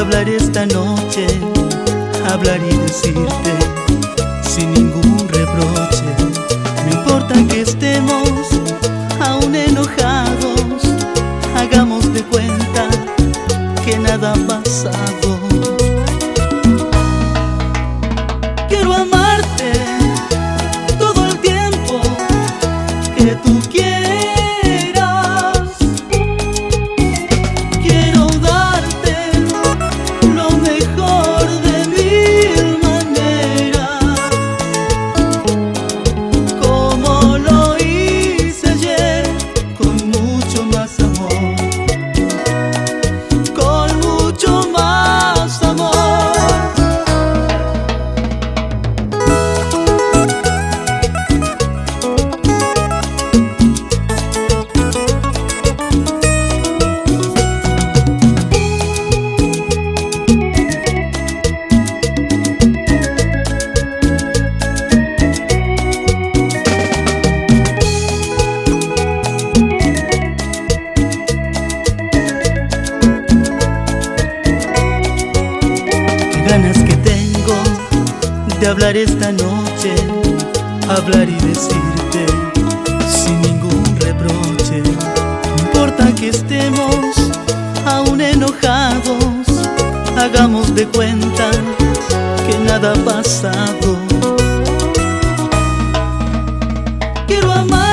hablar esta noche, hablar y decirte sin ningún reproche. No importa que estemos aún enojados, hagamos de cuenta que nada ha pasado. hablar esta noche, hablar y decirte sin ningún reproche. No importa que estemos aún enojados, hagamos de cuenta que nada ha pasado. Quiero amar.